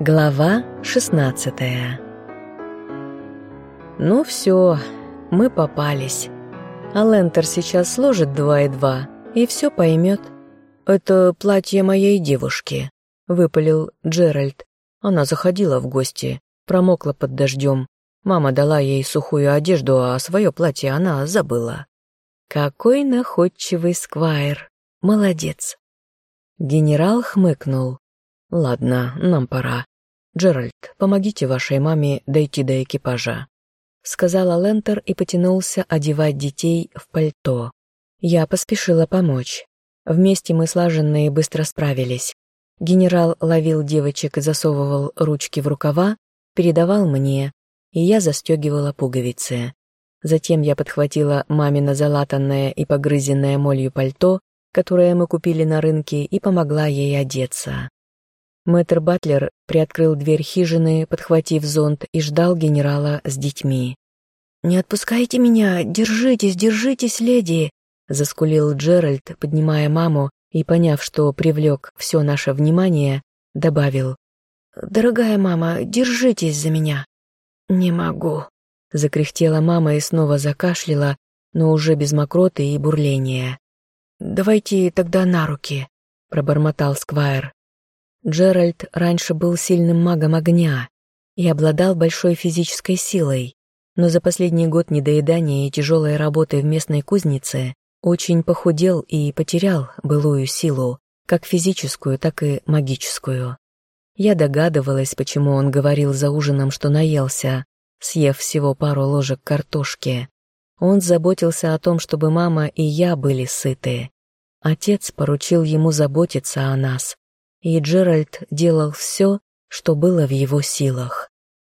Глава 16 Ну все, мы попались. А Лентер сейчас сложит два и два, и все поймет. «Это платье моей девушки», — выпалил Джеральд. Она заходила в гости, промокла под дождем. Мама дала ей сухую одежду, а свое платье она забыла. Какой находчивый сквайр. Молодец. Генерал хмыкнул. «Ладно, нам пора. Джеральд, помогите вашей маме дойти до экипажа», — сказала Лентер и потянулся одевать детей в пальто. Я поспешила помочь. Вместе мы слаженно и быстро справились. Генерал ловил девочек и засовывал ручки в рукава, передавал мне, и я застегивала пуговицы. Затем я подхватила мамино залатанное и погрызенное молью пальто, которое мы купили на рынке, и помогла ей одеться. Мэтр Батлер приоткрыл дверь хижины, подхватив зонт, и ждал генерала с детьми. «Не отпускайте меня! Держитесь, держитесь, леди!» — заскулил Джеральд, поднимая маму, и, поняв, что привлек все наше внимание, добавил. «Дорогая мама, держитесь за меня!» «Не могу!» — закряхтела мама и снова закашляла, но уже без мокроты и бурления. «Давайте тогда на руки», — пробормотал Сквайр. Джеральд раньше был сильным магом огня и обладал большой физической силой, но за последний год недоедания и тяжелой работы в местной кузнице очень похудел и потерял былую силу, как физическую, так и магическую. Я догадывалась, почему он говорил за ужином, что наелся, съев всего пару ложек картошки. Он заботился о том, чтобы мама и я были сыты. Отец поручил ему заботиться о нас, и Джеральд делал все, что было в его силах.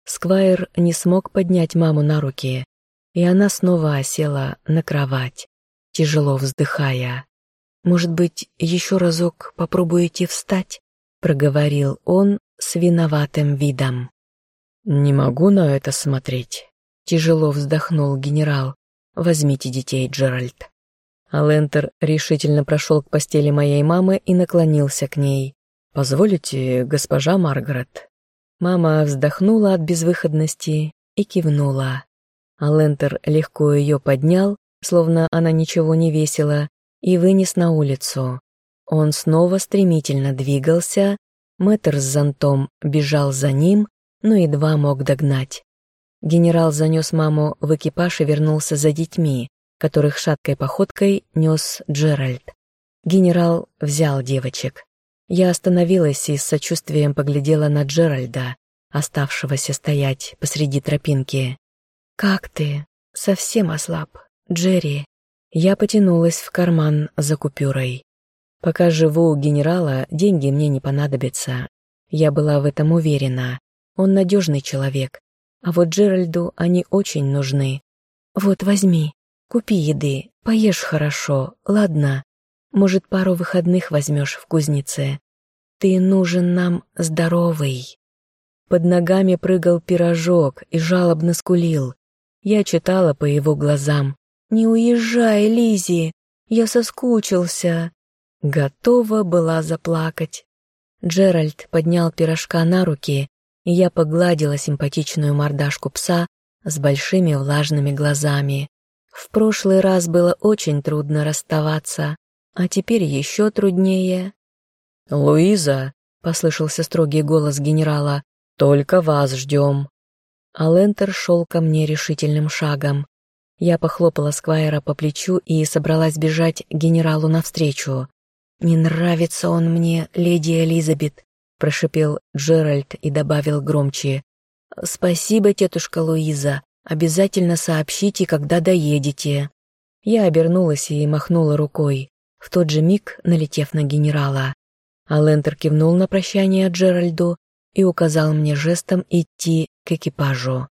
Сквайр не смог поднять маму на руки, и она снова осела на кровать, тяжело вздыхая. «Может быть, еще разок попробуете встать?» — проговорил он с виноватым видом. «Не могу на это смотреть», — тяжело вздохнул генерал. «Возьмите детей, Джеральд». Алентер решительно прошел к постели моей мамы и наклонился к ней. «Позволите, госпожа Маргарет?» Мама вздохнула от безвыходности и кивнула. Алентер легко ее поднял, словно она ничего не весила, и вынес на улицу. Он снова стремительно двигался, мэтр с зонтом бежал за ним, но едва мог догнать. Генерал занес маму в экипаж и вернулся за детьми, которых шаткой походкой нес Джеральд. Генерал взял девочек. Я остановилась и с сочувствием поглядела на Джеральда, оставшегося стоять посреди тропинки. «Как ты? Совсем ослаб, Джерри?» Я потянулась в карман за купюрой. Пока живу у генерала, деньги мне не понадобятся. Я была в этом уверена. Он надежный человек. А вот Джеральду они очень нужны. Вот возьми, купи еды, поешь хорошо, ладно? Может, пару выходных возьмешь в кузнице. Ты нужен нам здоровый. Под ногами прыгал пирожок и жалобно скулил. Я читала по его глазам. «Не уезжай, Лизи, я соскучился». Готова была заплакать. Джеральд поднял пирожка на руки, и я погладила симпатичную мордашку пса с большими влажными глазами. В прошлый раз было очень трудно расставаться, а теперь еще труднее. «Луиза!» — послышался строгий голос генерала. «Только вас ждем!» А Лентер шел ко мне решительным шагом. Я похлопала Сквайра по плечу и собралась бежать генералу навстречу. «Не нравится он мне, леди Элизабет», — прошипел Джеральд и добавил громче. «Спасибо, тетушка Луиза. Обязательно сообщите, когда доедете». Я обернулась и махнула рукой в тот же миг налетев на генерала. А Лентер кивнул на прощание Джеральду и указал мне жестом идти к экипажу.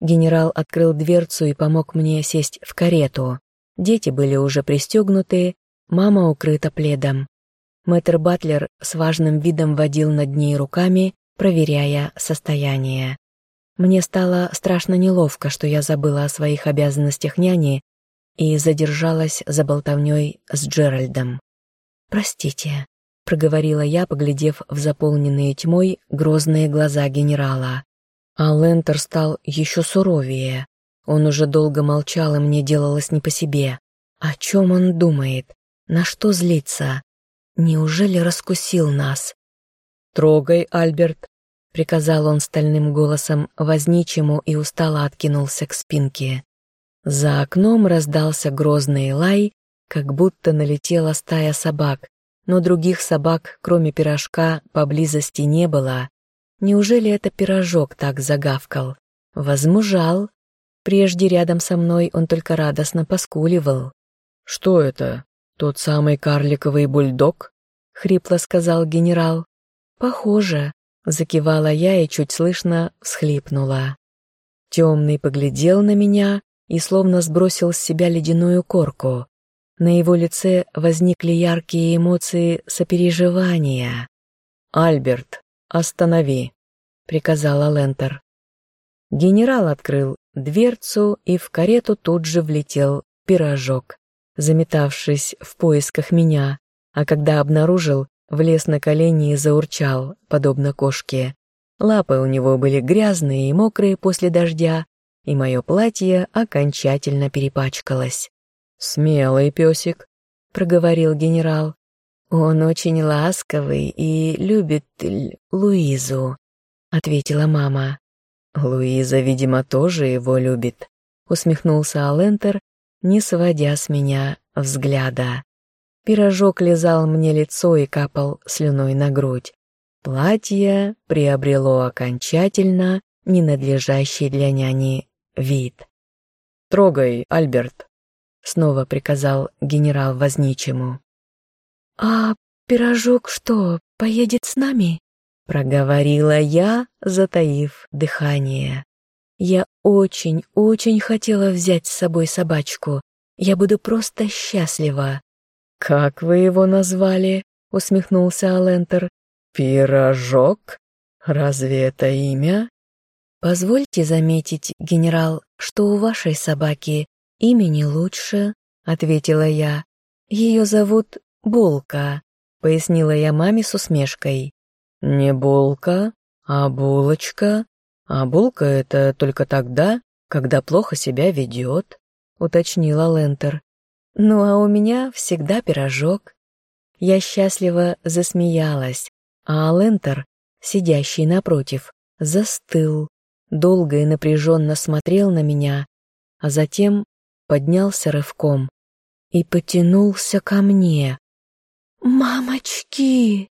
Генерал открыл дверцу и помог мне сесть в карету. Дети были уже пристегнуты, мама укрыта пледом. Мэтр Батлер с важным видом водил над ней руками, проверяя состояние. Мне стало страшно неловко, что я забыла о своих обязанностях няни и задержалась за болтовней с Джеральдом. «Простите, проговорила я, поглядев в заполненные тьмой грозные глаза генерала. А Лентер стал еще суровее. Он уже долго молчал, и мне делалось не по себе. О чем он думает? На что злится? Неужели раскусил нас? «Трогай, Альберт», — приказал он стальным голосом возничему и устало откинулся к спинке. За окном раздался грозный лай, как будто налетела стая собак, но других собак, кроме пирожка, поблизости не было. Неужели это пирожок так загавкал? Возмужал. Прежде рядом со мной он только радостно поскуливал. «Что это? Тот самый карликовый бульдог?» — хрипло сказал генерал. «Похоже», — закивала я и чуть слышно всхлипнула. Темный поглядел на меня и словно сбросил с себя ледяную корку. На его лице возникли яркие эмоции сопереживания. «Альберт, останови», — приказала Лентер. Генерал открыл дверцу, и в карету тут же влетел пирожок, заметавшись в поисках меня, а когда обнаружил, влез на колени и заурчал, подобно кошке. Лапы у него были грязные и мокрые после дождя, и мое платье окончательно перепачкалось. «Смелый песик», — проговорил генерал. «Он очень ласковый и любит Луизу», — ответила мама. «Луиза, видимо, тоже его любит», — усмехнулся Алентер, не сводя с меня взгляда. Пирожок лизал мне лицо и капал слюной на грудь. Платье приобрело окончательно ненадлежащий для няни вид. «Трогай, Альберт», — снова приказал генерал возничему. «А пирожок что, поедет с нами?» — проговорила я, затаив дыхание. Я очень-очень хотела взять с собой собачку. Я буду просто счастлива. «Как вы его назвали?» — усмехнулся Алентер. «Пирожок? Разве это имя?» «Позвольте заметить, генерал, что у вашей собаки «Имени лучше», — ответила я. «Ее зовут Булка», — пояснила я маме с усмешкой. «Не Булка, а Булочка. А Булка — это только тогда, когда плохо себя ведет», — уточнила Лентер. «Ну а у меня всегда пирожок». Я счастливо засмеялась, а Лентер, сидящий напротив, застыл, долго и напряженно смотрел на меня, а затем поднялся рывком и потянулся ко мне. «Мамочки!»